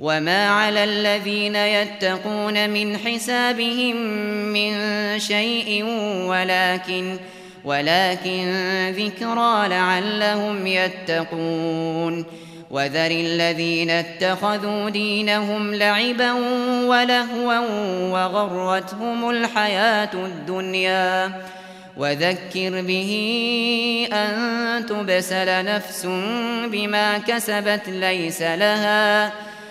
وما على الذين يتقون من حسابهم من شيء ولكن ولكن ذكرى لعلهم يتقون وذر الذين اتخذوا دينهم لعبا ولهوا وغرتهم الحياة الدنيا. وذكر به أن تبسل نفس بما كسبت ليس لها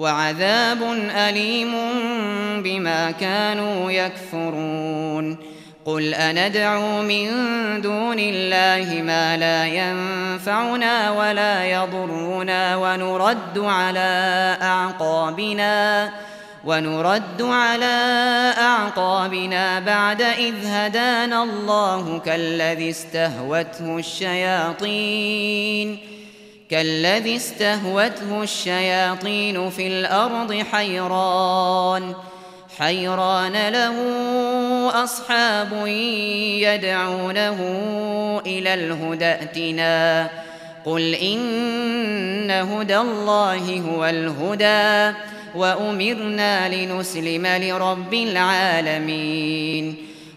وعذاب أليم بما كانوا يكفرون. قل أندعو من دون الله ما لا ينفعنا ولا يضرنا ونرد على أعقابنا ونرد على أعقابنا بعد إذ هدانا الله كالذي استهوته الشياطين. كالذي استهوته الشياطين في الأرض حيران. حيران له أصحاب يدعونه إلى الهدى ائتنا. قل إن هدى الله هو الهدى وأمرنا لنسلم لرب العالمين.